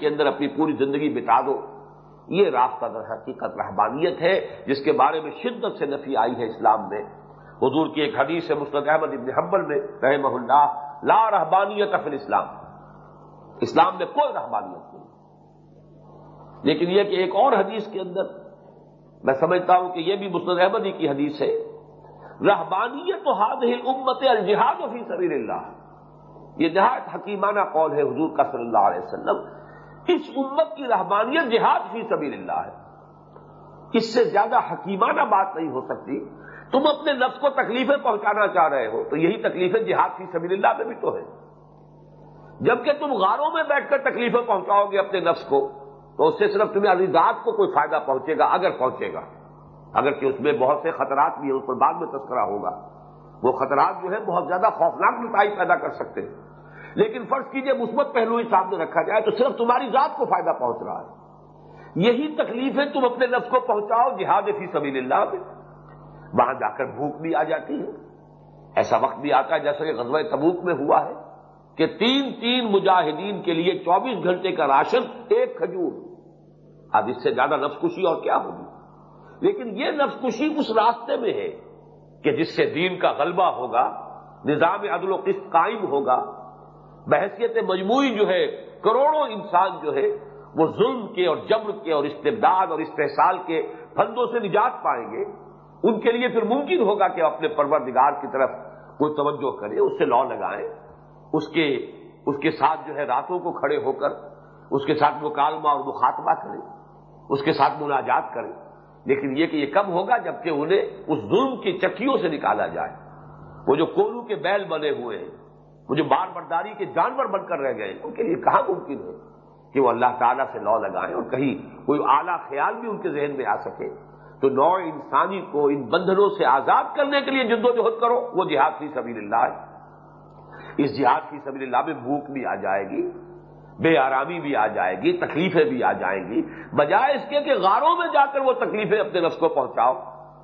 کے اندر اپنی پوری زندگی بتا دو۔ یہ راستہ در حقیقت رحبانیت ہے، جس کے بارے میں شدت سے نفی آئی ہے اسلام میں۔ حضور کی ایک حدیث ہے مستد احمد ابن حنبل میں، رحمہ اللہ، لا رحبانیت افل اسلام اسلام میں کوئی رحبانیت نہیں۔ لیکن یہ کہ ایک اور حدیث کے اندر، میں سمجھتا ہوں کہ یہ بھی مستد احمدی کی حدیث ہے۔ رحبانیت تو ہاد امت الجہاد فی سبیل اللہ۔ یہ نہایت حکیمانہ قول ہے حضور کا صلی اللہ علیہ وسلم۔ اس امت کی رحبانیت جہاد فی سبیل اللہ ہے۔ اس سے زیادہ حکیمانہ بات نہیں ہو سکتی۔ تم اپنے نفس کو تکلیفیں پہنچانا چاہ رہے ہو، تو یہی تکلیفیں جہاد فی سبیل اللہ میں بھی تو ہے جبکہ تم غاروں میں بیٹھ کر تکلیفیں پہنچاؤ گے اپنے نفس کو، تو اس سے صرف تمہیں عزیزات کو کوئی فائدہ پہنچے گا، اگر پہنچے گا۔ اگر کہ اس میں بہت سے خطرات بھی ہیں، اس پر بعد میں تذکرہ ہوگا۔ وہ خطرات جو ہے بہت زیادہ خوفناک نتائج پیدا کر سکتے ہیں۔ لیکن فرض کیجیے مثبت پہلو ہی سامنے رکھا جائے تو صرف تمہاری ذات کو فائدہ پہنچ رہا ہے۔ یہی تکلیفیں تم اپنے نفس کو پہنچاؤ جہاد فی سبیل اللہ میں۔ وہاں جا کر بھوک بھی آ جاتی ہے۔ ایسا وقت بھی آتا ہے جیسا کہ غزوہ تبوک میں ہوا ہے کہ تین تین مجاہدین کے لیے چوبیس گھنٹے کا راشن، ایک کھجور۔ اب اس سے زیادہ نفس کشی اور کیا ہوگی؟ لیکن یہ نفس کشی اس راستے میں ہے کہ جس سے دین کا غلبہ ہوگا، نظام عدل و قسط قائم ہوگا بحثیت مجموعی جو ہے، کروڑوں انسان جو ہے، وہ ظلم کے اور جبر کے اور استبداد اور استحصال کے پھندوں سے نجات پائیں گے۔ ان کے لیے پھر ممکن ہوگا کہ اپنے پروردگار کی طرف کوئی توجہ کرے اس سے لو لگائیں۔ اس کے اس کے ساتھ جو ہے راتوں کو کھڑے ہو کر، اس کے ساتھ مکالمہ اور مخاطبہ کریں، اس کے ساتھ مناجات کریں۔ لیکن یہ کہ یہ کب ہوگا جبکہ انہیں اس ظلم کی چکیوں سے نکالا جائے۔ وہ جو کولو کے بیل بنے ہوئے ہیں وہ جو بار برداری کے جانور بن کر رہ گئے، ان کے لیے کہاں ممکن ہے کہ وہ اللہ تعالیٰ سے لو لگائیں اور کہیں کوئی اعلیٰ خیال بھی ان کے ذہن میں آ سکے؟ تو نو انسانی کو ان بندھنوں سے آزاد کرنے کے لیے جد و جہد کرو، وہ جہاد فی سبیل اللہ ہے۔ اس جہاد فی سبیل اللہ میں بھوک بھی آ جائے گی، بے آرامی بھی آ جائے گی، تکلیفیں بھی آ جائیں گی۔ بجائے اس کے کہ غاروں میں جا کر وہ تکلیفیں اپنے نفس کو پہنچاؤ،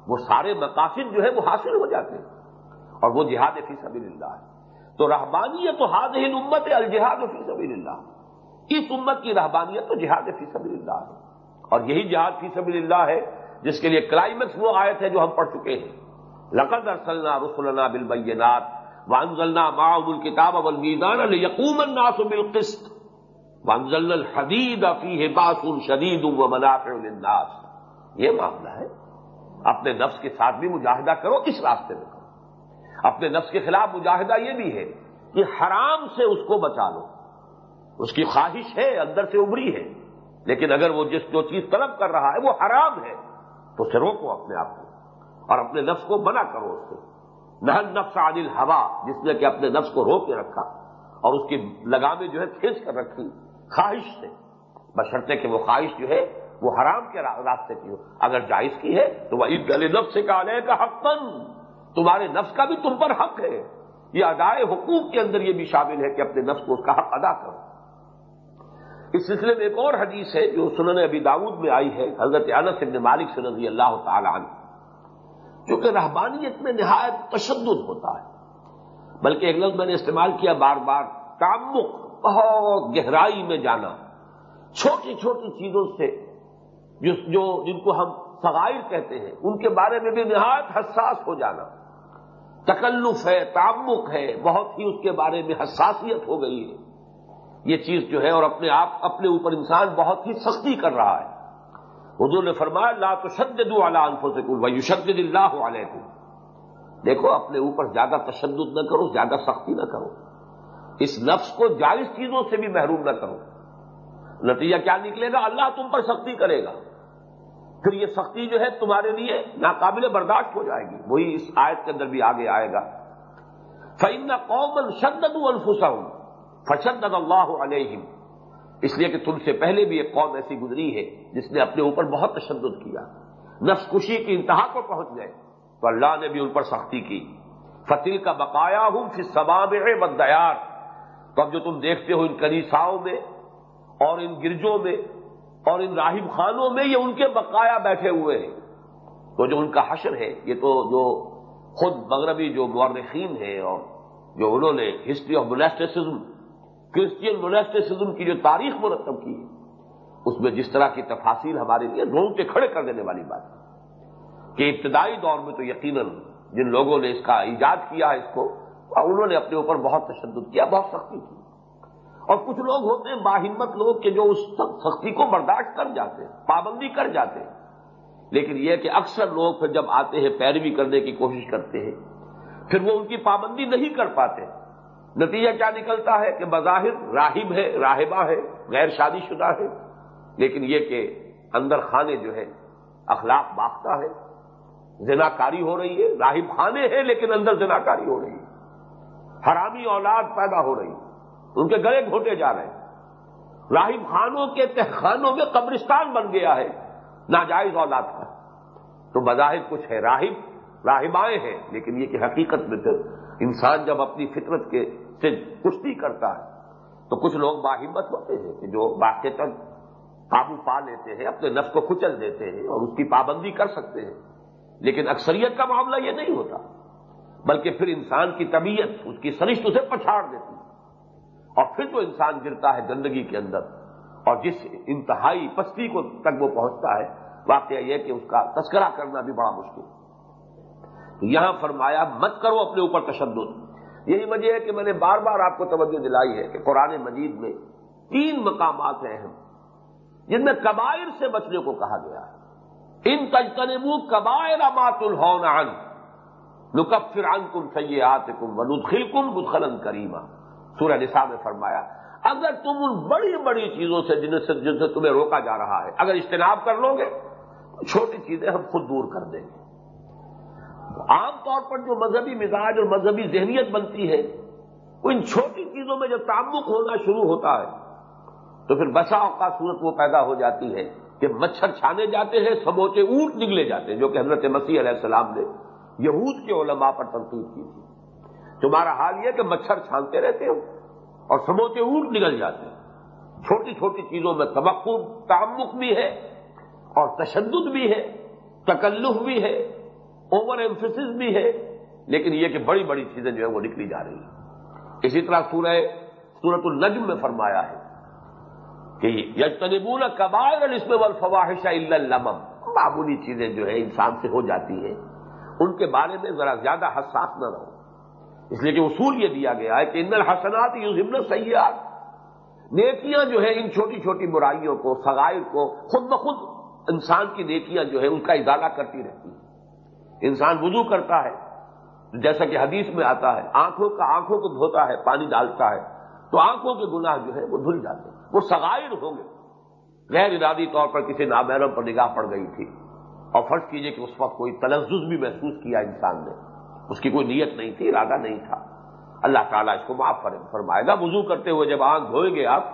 وہ سارے مقاصد جو ہے وہ حاصل ہو جاتے ہیں۔ اور وہ جہاد فی سبیل اللہ ہے۔ تو رحبانیت تو ہاد امت الجہاد فی سبیل اللہ۔ اس امت کی رحبانیت تو جہاد فی سبیل اللہ ہے۔ اور یہی جہاد فی سبیل اللہ ہے جس کے لیے کلائمیکس وہ آئے تھے جو ہم پڑھ چکے ہیں۔ لقد ارسلنا رسولنا بالبینات وانزلنا معهم الكتاب والميزان ليقوم الناس بالقسط۔ وانزلنا الحديد فيه باس شديد ومنافع للناس۔ یہ معاملہ ہے۔ اپنے نفس کے ساتھ بھی مجاہدہ کرو اس راستے میں۔ کرو اپنے نفس کے خلاف مجاہدہ یہ بھی ہے کہ حرام سے اس کو بچا لو۔ اس کی خواہش ہے، اندر سے ابری ہے۔ لیکن اگر وہ جس جو چیز طلب کر رہا ہے، وہ حرام ہے، تو اسے روکو اپنے آپ کو اور اپنے نفس کو منع کرو اس سے۔ نہل نفس عادل ہوا جس نے کہ اپنے نفس کو روک کے رکھا اور اس کی لگامیں جو ہے کھینچ کر رکھی۔ خواہش سے۔ بشرطے کہ وہ خواہش جو ہے، وہ حرام کے راستے کی ہو۔ اگر جائز کی ہے، تو وہ عید نفس سے کالے کا حق تمہارے نفس کا بھی تم پر حق ہے۔ یہ ادائے حقوق کے اندر یہ بھی شامل ہے کہ اپنے نفس کو اس کا حق ادا کرو۔ اس سلسلے میں ایک اور حدیث ہے جو سنن ابی داود میں آئی ہے، حضرت انس ابن مالک سے رضی اللہ تعالی عنہ۔ جو کہ رحبانیت میں نہایت تشدد ہوتا ہے۔ بلکہ ایک لفظ میں نے استعمال کیا بار بار، تعمق، بہت گہرائی میں جانا۔ چھوٹی چھوٹی چیزوں سے جو جن کو ہم سغائر کہتے ہیں، ان کے بارے میں بھی نہایت حساس ہو جانا۔ تکلف ہے، تعمق ہے، بہت ہی اس کے بارے میں حساسیت ہو گئی ہے۔ یہ چیز جو ہے اور اپنے آپ، اپنے اوپر انسان بہت ہی سختی کر رہا ہے۔ حضور نے فرمایا، لا تو شد انفوں سے اللہ علیہ دیکھو، اپنے اوپر زیادہ تشدد نہ کرو، زیادہ سختی نہ کرو۔ اس نفس کو جائز چیزوں سے بھی محروم نہ کرو۔ نتیجہ کیا نکلے گا؟ اللہ تم پر سختی کرے گا۔ پھر یہ سختی جو ہے تمہارے لیے ناقابل برداشت ہو جائے گی۔ وہی اس آیت کے اندر بھی آگے آئے گا۔ فعن قومن شدد الفسا ہوں فشد اللہ علیہم اس لیے کہ تم سے پہلے بھی ایک قوم ایسی گزری ہے جس نے اپنے اوپر بہت تشدد کیا۔ نفس کشی کی انتہا کو پہنچ گئے تو اللہ نے بھی ان پر سختی کی۔ فتل کا بقایا ہوں پھر سباب بدیار تو اب جو تم دیکھتے ہو ان کنیساؤں میں اور ان گرجوں میں اور ان راہب خانوں میں یہ ان کے بقایا بیٹھے ہوئے ہیں۔ تو جو ان کا حشر ہے، یہ تو جو خود مغربی، جو مورخین ہیں اور جو انہوں نے history of monasticism Christian monasticism کی جو تاریخ مرتب کی ہے، اس میں جس طرح کی تفاصیل ہمارے لیے رونگٹے کھڑے کر دینے والی بات ہے۔ کہ ابتدائی دور میں تو یقیناً جن لوگوں نے اس کا ایجاد کیا ہے اس کو انہوں نے اپنے اوپر بہت تشدد کیا، بہت سختی کی۔ اور کچھ لوگ ہوتے ہیں باہمت لوگ کہ جو اس سختی کو برداشت کر جاتے ہیں، پابندی کر جاتے ہیں۔ لیکن یہ کہ اکثر لوگ پھر جب آتے ہیں پیروی کرنے کی کوشش کرتے ہیں، پھر وہ ان کی پابندی نہیں کر پاتے۔ نتیجہ کیا نکلتا ہے کہ بظاہر راہب ہے، راہبہ ہے، غیر شادی شدہ ہے۔ لیکن یہ کہ اندر خانے جو ہے، اخلاق باختہ ہے۔ زنا کاری ہو رہی ہے، راہب خانے ہیں لیکن اندر زنا کاری ہو رہی ہے۔ حرامی اولاد پیدا ہو رہی ہے۔ ان کے گلے گھوٹے جا رہے ہیں۔ راہب خانوں کے تہخانوں میں قبرستان بن گیا ہے۔ ناجائز اولاد کا۔ تو بظاہر کچھ ہے راہب، راہبائیں ہیں۔ لیکن یہ کہ حقیقت میں پھر انسان جب اپنی فطرت کے سے کشتی کرتا ہے، تو کچھ لوگ باہمت ہوتے ہیں کہ جو باقی تک قابو پا لیتے ہیں، اپنے نفس کو کچل دیتے ہیں اور اس کی پابندی کر سکتے ہیں۔ لیکن اکثریت کا معاملہ یہ نہیں ہوتا، بلکہ پھر انسان کی طبیعت اس کی سرشت اسے پچھاڑ دیتی اور پھر جو انسان گرتا ہے گندگی کے اندر، اور جس انتہائی پستی کو تک وہ پہنچتا ہے، واقعہ یہ کہ اس کا تذکرہ کرنا بھی بڑا مشکل۔ یہاں فرمایا، مت کرو اپنے اوپر تشدد۔ یہی وجہ ہے کہ میں نے بار بار آپ کو توجہ دلائی ہے کہ قرآن مجید میں تین مقامات ہیں اہم، جن میں کبائر سے بچنے کو کہا گیا ہے۔ ان تجتنبو کبائر مات الحون نکفر عن کم سیات کم ولود خل کم بدخلن کریما۔ سورہ نساء میں فرمایا، اگر تم ان بڑی بڑی چیزوں سے، جن سے جن سے تمہیں روکا جا رہا ہے، اگر اجتناب کر لو گے تو چھوٹی چیزیں ہم خود دور کر دیں گے۔ عام طور پر جو مذہبی مزاج اور مذہبی ذہنیت بنتی ہے وہ ان چھوٹی چیزوں میں جب تعلق ہونا شروع ہوتا ہے، تو پھر بسا کا صورت وہ پیدا ہو جاتی ہے کہ مچھر چھانے جاتے ہیں، سموچے اونٹ نکلے جاتے ہیں، جو کہ حضرت مسیح علیہ السلام نے یہود کے علماء پر تنقید کی تھی۔ تمہارا حال یہ کہ مچھر چھانتے رہتے ہو اور سموچے اونٹ نکل جاتے ہیں چھوٹی چھوٹی چیزوں میں تبقع تعمق بھی ہے اور تشدد بھی ہے، تکلف بھی ہے اوور ایمفس بھی ہے، لیکن یہ کہ بڑی بڑی چیزیں جو ہے وہ نکلی جا رہی ہیں۔ اسی طرح سورہ سورت النجم میں فرمایا ہے کہ یجتنبون کبائر اس میں ولفواہش لمم معمولی چیزیں جو ہے انسان سے ہو جاتی ہیں۔ ان کے بارے میں ذرا زیادہ حساس نہ رہو۔ اس لیے کہ اصول یہ دیا گیا ہے کہ ان الحسنات یو ضمن سیاحت نیکیاں جو ہے ان چھوٹی چھوٹی برائیوں کو سگائر کو، خود بخود انسان کی نیکیاں جو ہے ان کا ادارہ کرتی رہتی ہیں۔ انسان وضو کرتا ہے، جیسا کہ حدیث میں آتا ہے، آنکھوں کا، آنکھوں کو دھوتا ہے، پانی ڈالتا ہے۔ تو آنکھوں کے گناہ جو ہے وہ دھل جاتے ہیں، وہ سگائر ہوں گے۔ غیر ارادی طور پر کسی نامحرم پر نگاہ پڑ گئی تھی۔ اور فرض کیجیے کہ اس وقت کوئی تلزز بھی محسوس کیا انسان نے۔ اس کی کوئی نیت نہیں تھی، ارادہ نہیں تھا۔ اللہ تعالیٰ اس کو معاف فرمائے گا۔ وضو کرتے ہوئے جب آنکھ دھوئیں گے آپ،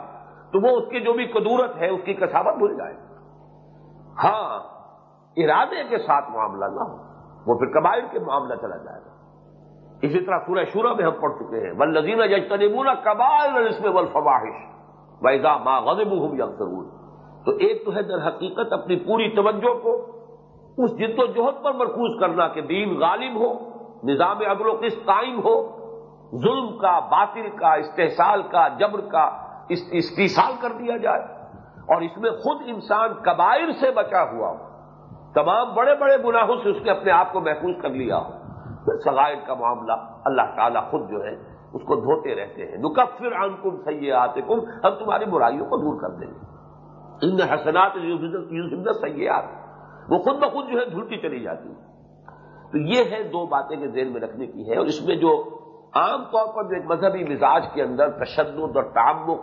تو وہ اس کی جو بھی قدورت ہے، اس کی کساوت بھول جائے ہاں ارادے کے ساتھ معاملہ نہ ہو، وہ پھر قبائل کے معاملہ چلا جائے گا۔ اسی طرح سورہ شورہ میں ہم پڑھ چکے ہیں ول نظینہ قبائل اس میں ولفواہش ویزا ماں غذب ہوں یا ضرور تو ایک تو ہے در حقیقت اپنی پوری توجہ کو اس جد و جہد پر مرکوز کرنا کہ دین غالب ہو۔ نظام اگل و قسط قائم ہو، ظلم کا، باطل کا، استحصال کا، جبر کا استحصال کر دیا جائے اور اس میں خود انسان کبائر سے بچا ہوا ہو۔ تمام بڑے بڑے گناہوں سے اس نے اپنے آپ کو محفوظ کر لیا ہو۔ سگائر کا معاملہ، اللہ تعالیٰ خود جو ہے، اس کو دھوتے رہتے ہیں۔ نکفر عن کم سیے آتے کم ہم تمہاری برائیوں کو دور کر دیں گے۔ ان حسنات سیاحت وہ خود بخود جو ہے، دھلتی چلی جاتی ہے۔ تو یہ ہے دو باتیں کے ذہن میں رکھنے کی ہے اور اس میں جو عام طور پر جو ایک مذہبی مزاج کے اندر تشدد اور تعمق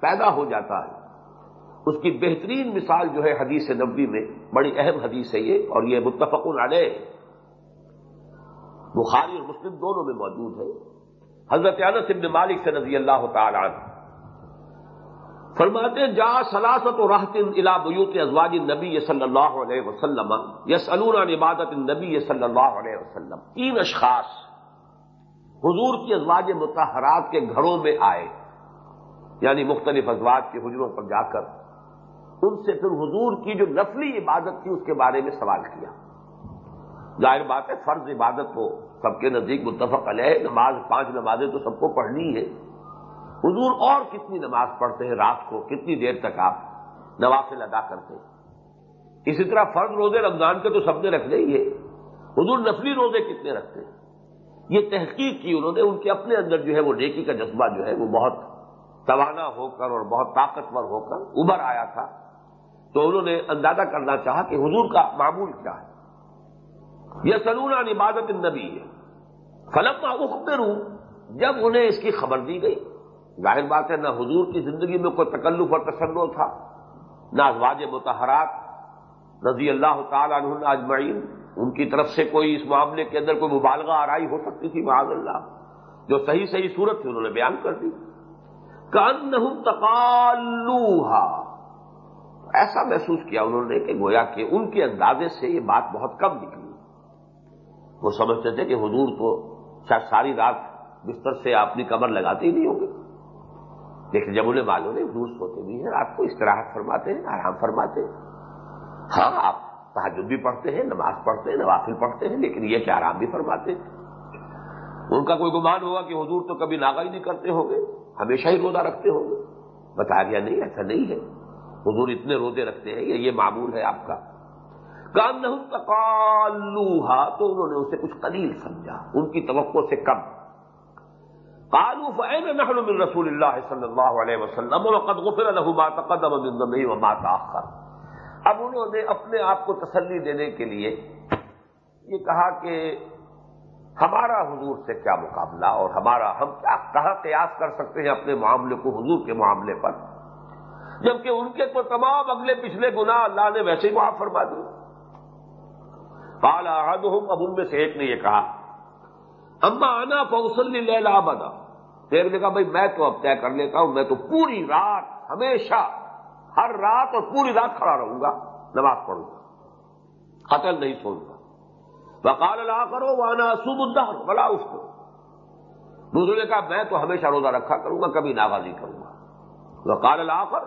پیدا ہو جاتا ہے، اس کی بہترین مثال جو ہے حدیث نبی میں، بڑی اہم حدیث ہے یہ اور یہ متفق علیہ، بخاری اور مسلم دونوں میں موجود ہے۔ حضرت انس ابن مالک سے رضی اللہ تعالی عنہ۔ فرماتے جا سلاست و راحت الا بیوت ازواج نبی صلی اللہ علیہ وسلم یس علون عبادت نبی صلی اللہ علیہ وسلم۔ تین اشخاص حضور کی ازواج متحرات کے گھروں میں آئے یعنی مختلف ازواج کے حجروں پر جا کر۔ ان سے پھر حضور کی جو نفلی عبادت تھی، اس کے بارے میں سوال کیا۔ ظاہر بات ہے، فرض عبادت کو سب کے نزدیک متفق علیہ نماز، پانچ نمازیں تو سب کو پڑھنی ہے۔ حضور اور کتنی نماز پڑھتے ہیں رات کو؟ کتنی دیر تک آپ نوافل ادا کرتے ہیں؟ اسی طرح فرض روزے رمضان کے تو سب نے رکھنے ہی ہے حضور نفلی روزے کتنے رکھتے ہیں؟ یہ تحقیق کی انہوں نے، ان کے اپنے اندر جو ہے وہ نیکی کا جذبہ جو ہے وہ بہت توانا ہو کر اور بہت طاقتور ہو کر ابھر آیا تھا۔ تو انہوں نے اندازہ کرنا چاہا کہ حضور کا معمول کیا ہے۔ یہ سلون عبادت النبی ہے فلم اخبر جب انہیں اس کی خبر دی گئی۔ ظاہر بات ہے، نہ حضور کی زندگی میں کوئی تکلف اور تسنو تھا، نہ ازواج متحرات رضی اللہ تعالیٰ عنہ اجمعین۔ ان کی طرف سے کوئی اس معاملے کے اندر کوئی مبالغہ آرائی ہو سکتی تھی؟ معاذ اللہ۔ جو صحیح صحیح صورت تھی، انہوں نے بیان کر دی۔ کن تقالوہا۔ ایسا محسوس کیا انہوں نے کہ گویا کہ ان کے اندازے سے یہ بات بہت کم نکلی۔ وہ سمجھتے تھے کہ حضور تو شاید ساری رات بستر سے اپنی کمر لگاتے ہی نہیں ہوں گے۔ لیکن جب انہیں معلوم ہے حضور سوتے بھی ہیں، رات کو استراحت فرماتے ہیں، آرام فرماتے ہیں۔ ہاں آپ تحجد بھی پڑھتے ہیں، نماز پڑھتے ہیں، نوافل پڑھتے ہیں، لیکن یہ کہ آرام بھی فرماتے ہیں۔ ان کا کوئی گمان ہوگا کہ حضور تو کبھی ناگا ہی نہیں کرتے ہوں گے، ہمیشہ ہی روزہ رکھتے ہوں گے۔ بتا دیا نہیں، ایسا نہیں ہے۔ حضور اتنے روزے رکھتے ہیں، یہ معمول ہے آپ کا۔ کام نہ تو انہوں نے اسے کچھ قلیل سمجھا، ان کی توقع سے کم۔ نحن من رسول اللہ صلی اللہ علیہ وسلم وقد غفر له ما تقدم من ذنبه وما تاخر اب انہوں نے اپنے آپ کو تسلی دینے کے لیے یہ کہا کہ ہمارا حضور سے کیا مقابلہ اور ہمارا ہم کیا کہاں قیاس کر سکتے ہیں اپنے معاملے کو حضور کے معاملے پر؟ جبکہ ان کے تو تمام اگلے پچھلے گنا اللہ نے ویسے ہی معاف فرما دی پالا اب ان میں سے ایک نے یہ کہا، اما آنا فوسلی لیلا بنا ایک نے کہا بھائی میں تو اب طے کر لیتا ہوں، میں تو پوری رات ہمیشہ ہر رات اور پوری رات کھڑا رہوں گا، نماز پڑھوں گا، قتل نہیں سوچتا وقال اللہ کرو وانا سب الدہر بلا اس کو۔ دوسرے نے کہا، میں تو ہمیشہ روزہ رکھا کروں گا، کبھی ناغازی کروں گا۔ وقال اللہ کر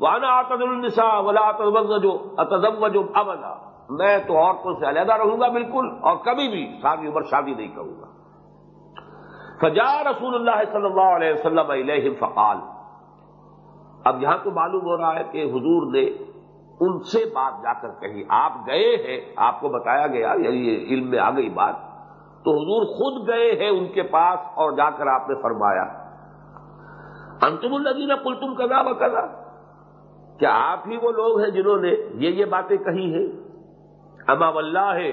وانا آتد النساء ولا اتزوجو اتزوجو ابدا میں تو عورتوں سے علیحدہ رہوں گا بالکل، اور کبھی بھی ساری عمر شادی نہیں کروں گا۔ فجا رسول اللہ صلی اللہ علیہ وسلم علیہ فقال، اب یہاں تو معلوم ہو رہا ہے کہ حضور نے ان سے بات جا کر کہی، آپ گئے ہیں، آپ کو بتایا گیا یعنی یہ علم میں آ گئی بات، تو حضور خود گئے ہیں ان کے پاس اور جا کر آپ نے فرمایا، انتم الدین کل تم کدا بکدا کیا آپ ہی وہ لوگ ہیں جنہوں نے یہ یہ باتیں کہی ہیں؟ امام اللہ ہے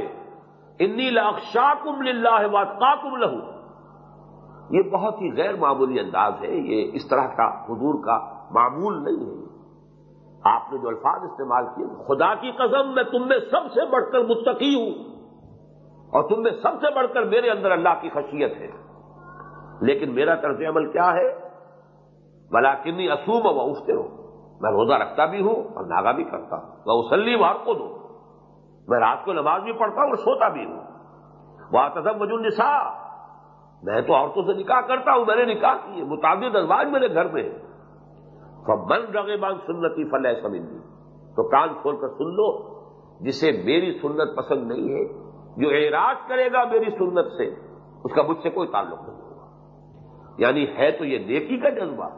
انی لاکشا کم لاہ واطا لہو۔ یہ بہت ہی غیر معمولی انداز ہے، یہ اس طرح کا حضور کا معمول نہیں ہے۔ آپ نے جو الفاظ استعمال کیے، خدا کی قسم، میں تم میں سب سے بڑھ کر متقی ہوں۔ اور تم میں سب سے بڑھ کر میرے اندر اللہ کی خشیت ہے۔ لیکن میرا طرز عمل کیا ہے؟ بلا کنی اصوم و اٹھتے ہو میں روزہ رکھتا بھی ہوں اور ناگا بھی کرتا ہوں۔ میں وسلی وار کو دوں میں رات کو نماز بھی پڑھتا ہوں اور سوتا بھی ہوں۔ وہ تدم وجود نسا میں تو عورتوں سے نکاح کرتا ہوں، میں نے نکاح کی متعدد ازواج میرے گھر میں بن رگے بان سنتی فلح سمجھ تو کان کھول کر سن لو، جسے میری سنت پسند نہیں ہے، جو اعراض کرے گا میری سنت سے، اس کا مجھ سے کوئی تعلق نہیں ہوگا۔ یعنی ہے تو یہ نیکی کا جذبہ،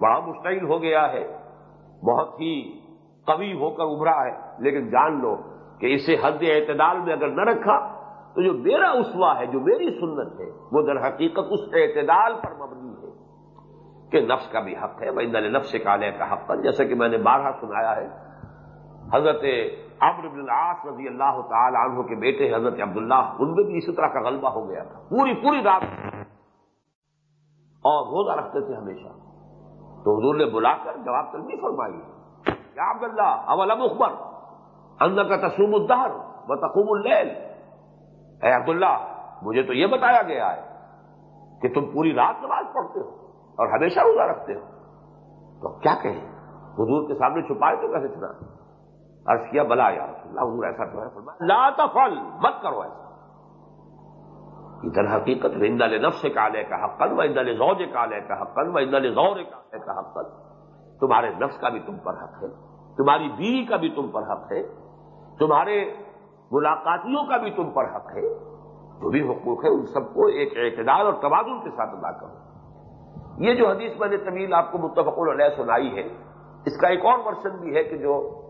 بڑا مشتعل ہو گیا ہے، بہت ہی قوی ہو کر ابھرا ہے، لیکن جان لو کہ اسے حد اعتدال میں اگر نہ رکھا تو جو میرا اسوا ہے، جو میری سنت ہے، وہ در حقیقت اس اعتدال پر مبنی ہے کہ نفس کا بھی حق ہے وہ اندر نفس کالے کا حق ہے جیسے کہ میں نے بارہ سنایا ہے، حضرت بن العاص رضی اللہ تعالی عنہ کے بیٹے حضرت عبداللہ ان میں بھی اسی طرح کا غلبہ ہو گیا تھا۔ پوری پوری رات۔ اور روزہ رکھتے تھے ہمیشہ۔ تو حضور نے بلا کر جواب کر فرمائی یا عبداللہ اول اکبر اندر کا تسوم الدہر و تقوم اللیل؟ اے عبداللہ، مجھے تو یہ بتایا گیا ہے کہ تم پوری رات نماز پڑھتے ہو اور ہمیشہ روزہ رکھتے ہو۔ تو کیا کہیں؟ حضور کے سامنے چھپائے تو کیسے چنا عرض کیا، بلا یا رسول اللہ، حضور ایسا تو ہے لا تفل مت کرو ایسا۔ ادھر حقیقت میں اندل نفس کالے کا حقن و اندل زوج کالے کا حقن و اندل زور کالے کا حقن تمہارے نفس کا بھی تم پر حق ہے، تمہاری بیوی کا بھی تم پر حق ہے، تمہارے ملاقاتیوں کا بھی تم پر حق ہے۔ جو بھی حقوق ہے ان سب کو ایک اعتدال اور تبادل کے ساتھ ادا کرو۔ یہ جو حدیث میں نے طویل آپ کو متفق علیہ سنائی ہے، اس کا ایک اور ورژن بھی ہے کہ جو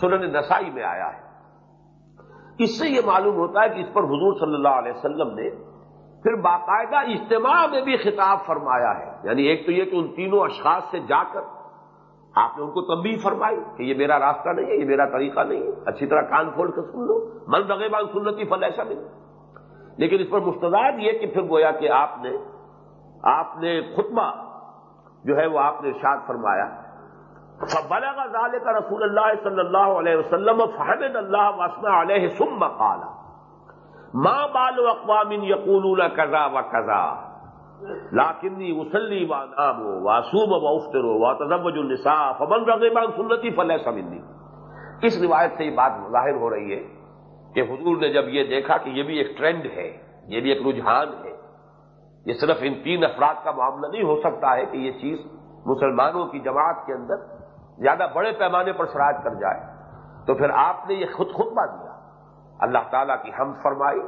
سنن نسائی میں آیا ہے۔ اس سے یہ معلوم ہوتا ہے کہ اس پر حضور صلی اللہ علیہ وسلم نے پھر باقاعدہ اجتماع میں بھی خطاب فرمایا ہے۔ یعنی ایک تو یہ کہ ان تینوں اشخاص سے جا کر آپ نے ان کو تب بھی فرمائی کہ یہ میرا راستہ نہیں ہے، یہ میرا طریقہ نہیں ہے۔ اچھی طرح کان کھول کر سن لو۔ من رغیبان سنتی فل ایسا نہیں۔ لیکن اس پر مستداد یہ کہ پھر گویا کہ آپ نے آپ نے خطبہ جو ہے وہ آپ نے ارشاد فرمایا۔ بلغ ذالک رسول اللہ صلی اللہ علیہ وسلم فحمد اللہ وسما علیہ سم قالا ماں بال اقوام یقول کزا و کزا لاکنی وسلی و نام واسوم و افطر و تزوج النساء فمن رغبان سنتی فلح سمندی اس روایت سے یہ بات ظاہر ہو رہی ہے کہ حضور نے جب یہ دیکھا کہ یہ بھی ایک ٹرینڈ ہے، یہ بھی ایک رجحان ہے، یہ صرف ان تین افراد کا معاملہ نہیں ہو سکتا ہے کہ یہ چیز مسلمانوں کی جماعت کے اندر زیادہ بڑے پیمانے پر شرائط کر جائے۔ تو پھر آپ نے یہ خود خطبہ دیا۔ اللہ تعالیٰ کی ہم فرمائی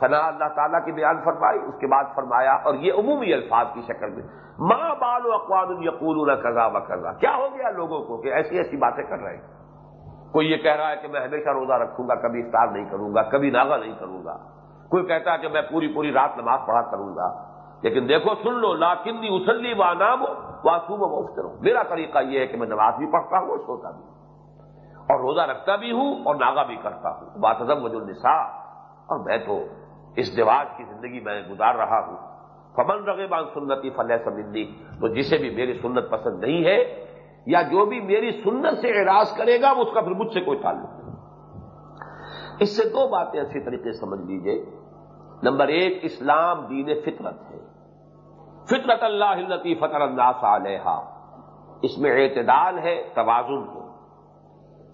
ثنا اللہ تعالیٰ کی بیان فرمائی، اس کے بعد فرمایا، اور یہ عمومی الفاظ کی شکل میں ماں بال و اقوام یقول قزا و قزا کیا ہو گیا لوگوں کو کہ ایسی ایسی باتیں کر رہے ہیں؟ کوئی یہ کہہ رہا ہے کہ میں ہمیشہ روزہ رکھوں گا، کبھی افطار نہیں کروں گا، کبھی ناغا نہیں کروں گا۔ کوئی کہتا ہے کہ میں پوری پوری رات نماز پڑھا کروں گا۔ لیکن دیکھو، سن لو لاکنی اسلی و نام واسو و کروں میرا طریقہ یہ ہے کہ میں نماز بھی پڑھتا ہوں اور سوتا بھی اور روزہ رکھتا بھی ہوں اور ناگا بھی کرتا ہوں۔ بات ازم وجول نسا اور میں تو اس دیواج کی زندگی میں گزار رہا ہوں۔ فمن رغیبان سنتی فلح سمندی تو جسے بھی میری سنت پسند نہیں ہے، یا جو بھی میری سنت سے اعراض کرے گا اس کا پھر مجھ سے کوئی تعلق نہیں۔ اس سے دو باتیں اچھی طریقے سے سمجھ لیجیے نمبر ایک، اسلام دین فطرت ہے۔ فطرت اللہ التی فطر اللہ علیہ اس میں اعتدال ہے، توازن ہے۔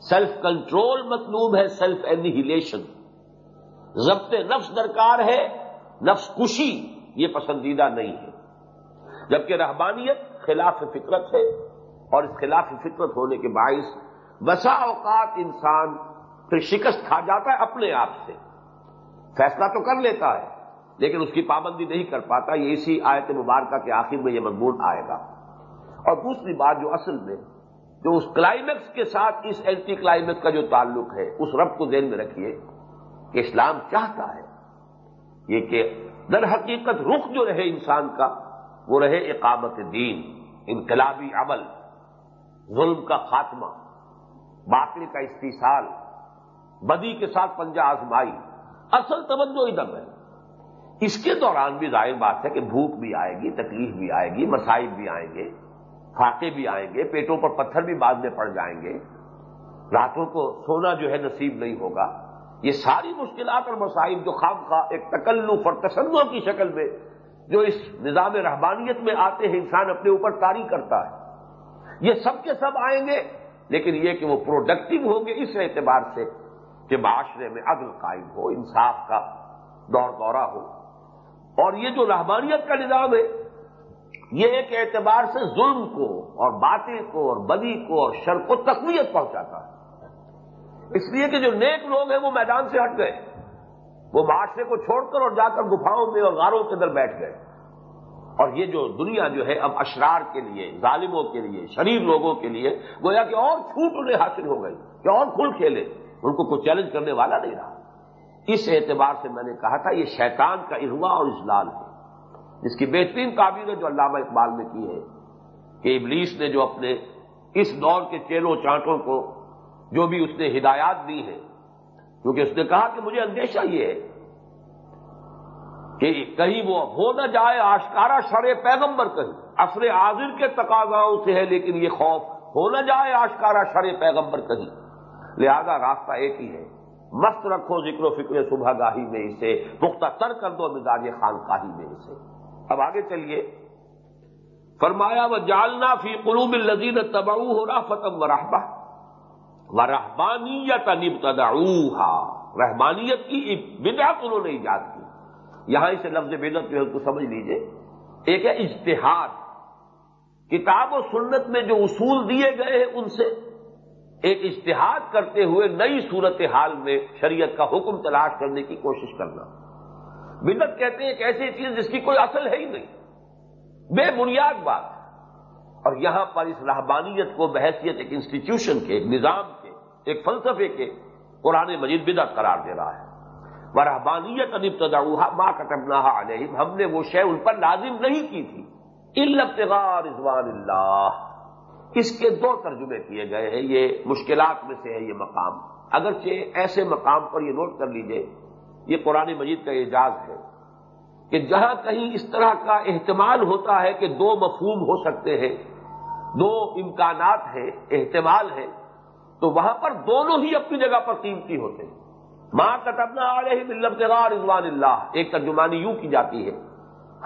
سیلف کنٹرول مطلوب ہے، سیلف اینیہیلیشن ضبط نفس درکار ہے، نفس کشی، یہ پسندیدہ نہیں ہے۔ جبکہ رحبانیت خلاف فطرت ہے اور اس خلاف فطرت ہونے کے باعث بسا اوقات انسان پھر شکست کھا جاتا ہے اپنے آپ سے۔ فیصلہ تو کر لیتا ہے، لیکن اس کی پابندی نہیں کر پاتا۔ یہ اسی آیت مبارکہ کے آخر میں یہ مضمون آئے گا۔ اور دوسری بات جو اصل میں، جو اس کلائمیکس کے ساتھ اس اینٹی کلائمیکس کا جو تعلق ہے، اس رب کو ذہن میں رکھیے۔ کہ اسلام چاہتا ہے یہ کہ در حقیقت رخ جو رہے انسان کا، وہ رہے اقامت دین، انقلابی عمل، ظلم کا خاتمہ باقی کا استحصال بدی کے ساتھ پنجہ آزمائی۔ اصل توجہ ادھر ہے اس کے دوران بھی ظاہر بات ہے کہ بھوک بھی آئے گی، تکلیف بھی آئے گی مسائل بھی آئیں گے، فاقے بھی آئیں گے، پیٹوں پر پتھر بھی بعد میں پڑ جائیں گے۔ راتوں کو سونا جو ہے نصیب نہیں ہوگا۔ یہ ساری مشکلات اور مسائل جو خام خواہ ایک تکلف اور تصنوں کی شکل میں جو اس نظام رحبانیت میں آتے ہیں، انسان اپنے اوپر تاری کرتا ہے۔ یہ سب کے سب آئیں گے، لیکن یہ کہ وہ پروڈکٹیو ہوں گے اس اعتبار سے کہ معاشرے میں عدل قائم ہو، انصاف کا دور دورہ ہو۔ اور یہ جو رحمانیت کا نظام ہے، یہ ایک اعتبار سے ظلم کو اور باطل کو اور بدی کو اور شر کو تقویت پہنچاتا ہے۔ اس لیے کہ جو نیک لوگ ہیں وہ میدان سے ہٹ گئے۔ وہ معاشرے کو چھوڑ کر اور جا کر گفاؤں میں اور غاروں کے اندر بیٹھ گئے۔ اور یہ جو دنیا جو ہے اب اشرار کے لیے، ظالموں کے لیے، شریر لوگوں کے لیے، گویا کہ اور چھوٹ انہیں حاصل ہو گئی کہ اور کھل کھیلے۔ ان کو کوئی چیلنج کرنے والا نہیں رہا۔ اس اعتبار سے میں نے کہا تھا، یہ شیطان کا اغوا اور اجلال ہے۔ جس کی بہترین تعبیر جو علامہ اقبال نے کی ہے کہ ابلیس نے جو اپنے اس دور کے چیلوں چانٹوں کو جو بھی اس نے ہدایات دی ہے کیونکہ اس نے کہا کہ مجھے اندیشہ یہ ہے کہ کہیں وہ ہو نہ جائے، آشکارا شر پیغمبر کہیں۔ اثر عاضر کے تقاضاؤں سے ہے، لیکن یہ خوف ہو نہ جائے، آشکارا شر پیغمبر کہیں۔ لہذا راستہ ایک ہی ہے۔ مست رکھو ذکر و فکر صبح گاہی میں اسے، پختہ تر کر دو مزاج خانقاہی میں اسے۔ اب آگے چلیے۔ فرمایا وہ جالنا فی قلوب الزین تباؤ ہو رہا فتم و رحبا و رحبانیت رحمانیت کی بدعت انہوں نے ایجاد کی۔ یہاں سے لفظ بدت جو ہے اس کو سمجھ لیجیے۔ ایک ہے اجتہاد۔ کتاب و سنت میں جو اصول دیے گئے ہیں ان سے، ایک اشتہاد کرتے ہوئے نئی صورت حال میں شریعت کا حکم تلاش کرنے کی کوشش کرنا۔ بدت کہتے ہیں ایک ایسی چیز جس کی کوئی اصل ہے ہی نہیں۔ بے بنیاد بات۔ اور یہاں پر اس رہبانیت کو بحثیت ایک انسٹیٹیوشن کے ایک نظام کے ایک فلسفے کے قرآن مجید بدعت قرار دے رہا ہے۔ وہ رحبانیت ابتدا ماں کٹبنا علیہم ہم نے وہ شے ان پر لازم نہیں کی تھی۔ الفتغار رضوان اللہ اس کے دو ترجمے کیے گئے ہیں۔ یہ مشکلات میں سے ہے یہ مقام۔ اگرچہ ایسے مقام پر یہ نوٹ کر لیجیے، یہ قرآن مجید کا اعجاز ہے کہ جہاں کہیں اس طرح کا احتمال ہوتا ہے کہ دو مفہوم ہو سکتے ہیں، دو امکانات ہیں، احتمال ہے تو وہاں پر دونوں ہی اپنی جگہ پر قیمتی ہوتے ہیں۔ ماں کتبنا آ رہے ملب رضوان اللہ ایک ترجمانی یوں کی جاتی ہے،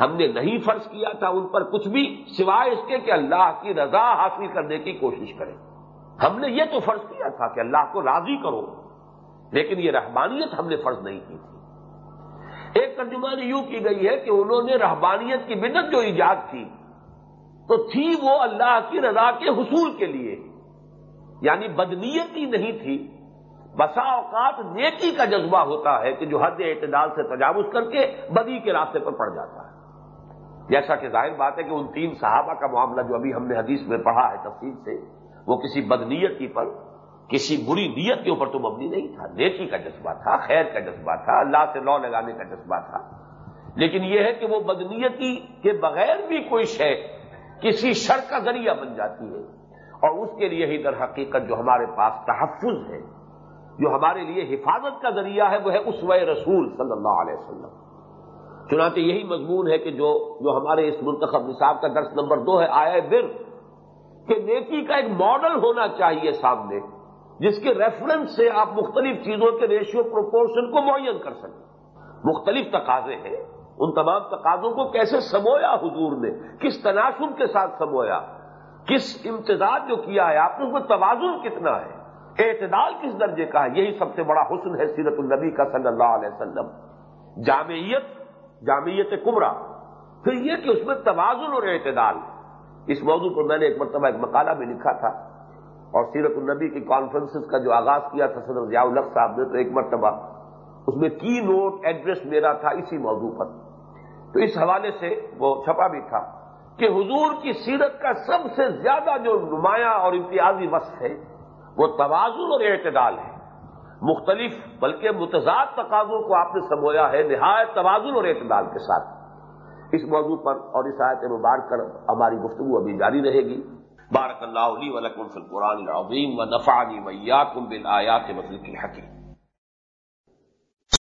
ہم نے نہیں فرض کیا تھا ان پر کچھ بھی سوائے اس کے کہ اللہ کی رضا حاصل کرنے کی کوشش کریں۔ ہم نے یہ تو فرض کیا تھا کہ اللہ کو راضی کرو، لیکن یہ رحمانیت ہم نے فرض نہیں کی تھی۔ ایک ترجمانی یوں کی گئی ہے کہ انہوں نے رحبانیت کی بدت جو ایجاد کی، تو تھی وہ اللہ کی رضا کے حصول کے لیے۔ یعنی بدنیتی نہیں تھی، بسا اوقات نیکی کا جذبہ ہوتا ہے کہ جو حد اعتدال سے تجاوز کر کے بدی کے راستے پر پڑ جاتا ہے۔ جیسا کہ ظاہر بات ہے کہ ان تین صحابہ کا معاملہ جو ابھی ہم نے حدیث میں پڑھا ہے تفصیل سے، وہ کسی بدنیتی پر، کسی بری نیت کے اوپر تو مبنی نہیں تھا۔ نیکی کا جذبہ تھا، خیر کا جذبہ تھا، اللہ سے لو لگانے کا جذبہ تھا۔ لیکن یہ ہے کہ وہ بدنیتی کے بغیر بھی کوئی شے کسی شر کا ذریعہ بن جاتی ہے۔ اور اس کے لیے ہی در حقیقت جو ہمارے پاس تحفظ ہے، جو ہمارے لیے حفاظت کا ذریعہ ہے، وہ ہے اس رسول صلی اللہ علیہ وسلم۔ چنانچہ یہی مضمون ہے کہ جو جو ہمارے اس منتخب نصاب کا درس نمبر دو ہے، آیا بر، کہ نیکی کا ایک ماڈل ہونا چاہیے سامنے، جس کے ریفرنس سے آپ مختلف چیزوں کے ریشیو پروپورشن کو معین کر سکیں۔ مختلف تقاضے ہیں، ان تمام تقاضوں کو کیسے سمویا حضور نے؟ کس تناسب کے ساتھ سمویا؟ کس امتزاج جو کیا ہے، آپ نے اس میں توازن کتنا ہے؟ اعتدال کس درجے کا ہے؟ یہی سب سے بڑا حسن ہے سیرت النبی کا صلی اللہ علیہ وسلم۔ جامعیت جامعیت کمرہ۔ پھر یہ کہ اس میں توازن اور اعتدال۔ اس موضوع پر میں نے ایک مرتبہ ایک مقالہ بھی لکھا تھا۔ اور سیرت النبی کی کانفرنسز کا جو آغاز کیا تھا صدر ضیاء الق صاحب نے، تو ایک مرتبہ اس میں کی نوٹ ایڈریس میرا تھا اسی موضوع پر۔ تو اس حوالے سے وہ چھپا بھی تھا۔ کہ حضور کی سیرت کا سب سے زیادہ جو نمایاں اور امتیازی وصف ہے، وہ توازن اور اعتدال ہے۔ مختلف بلکہ متضاد تقاضوں کو آپ نے سمویا ہے، نہایت توازن اور اعتدال کے ساتھ۔ اس موضوع پر اور اس آیت مبارک کر ہماری گفتگو ابھی جاری رہے گی۔ بارک اللہ علی ولکم فی القرآن العظیم و نفعنی ویاکم بالآیات مطلق الحکیم۔